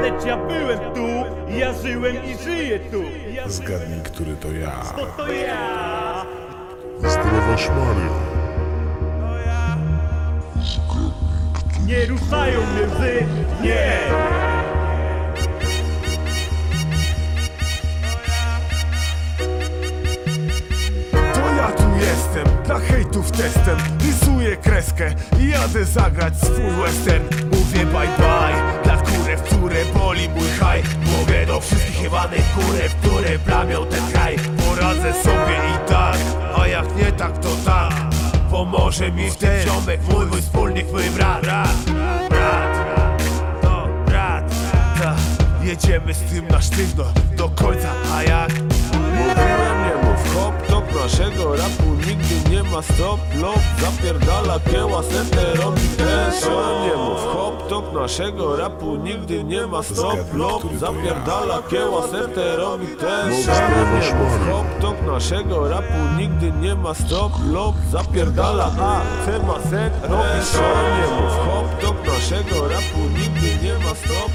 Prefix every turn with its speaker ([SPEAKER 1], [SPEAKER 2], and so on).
[SPEAKER 1] Lecz ja byłem tu, ja żyłem i żyję tu. Ja
[SPEAKER 2] Zgadnij, który to ja.
[SPEAKER 1] to to ja.
[SPEAKER 2] Zdrowaś Mario.
[SPEAKER 1] Nie ruszają mnie łzy, nie.
[SPEAKER 3] To ja tu jestem, dla hejtów testem Rysuję kreskę i jadę zagrać swój western Mówię bye bye, kurew, które boli mój haj. Mówię do wszystkich jebanych kurew, które plamią ten kraj. Poradzę sobie i tak, a jak nie tak to tak. Pomoże mi w ten ziomek, mój, mój wspólnik, mój brat. Brat, brat, no brat, ta. Jedziemy z tym na sztywno, do końca, a jak?
[SPEAKER 4] Mówiłem nie mów hop, top naszego rapu nigdy nie ma stop Lop zapierdala kieła, setę robi też. Nie mów hop, top naszego rapu nigdy nie ma stop Lop zapierdala kieła, setę robi też hop, top naszego rapu nigdy nie ma stop Lop zapierdala A, C ma set, robi show Nie mów hop, top naszego rapu nigdy nie ma stop